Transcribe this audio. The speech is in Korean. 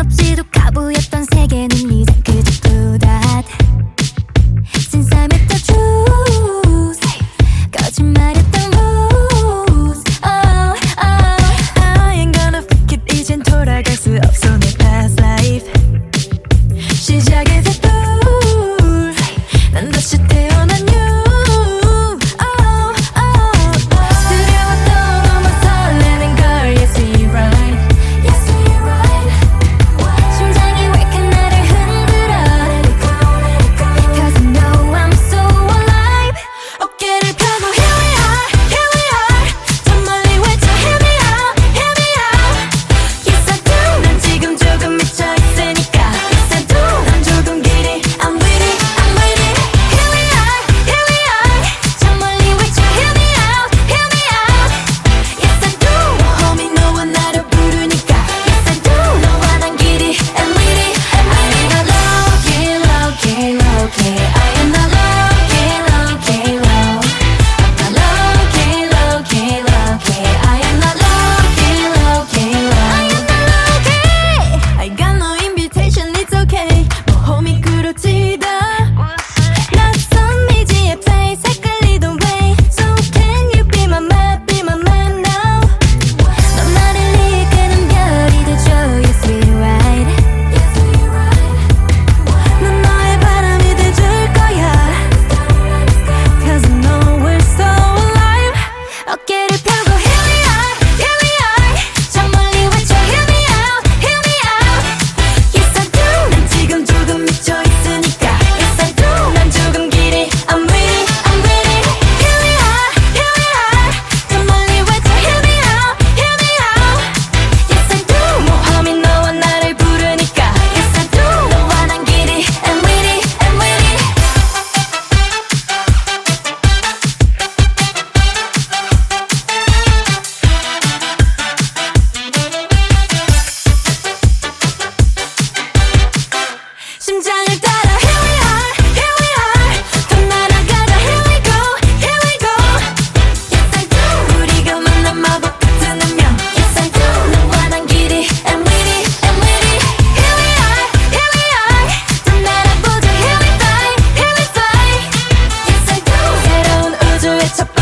한없이도 가부였던 세계는 이제 그저 부닷 Since I met the truth 거짓말했던 rules oh, oh. I ain't gonna fake it 이젠 돌아갈 수 없어 내 past life 시작의 새벽 첩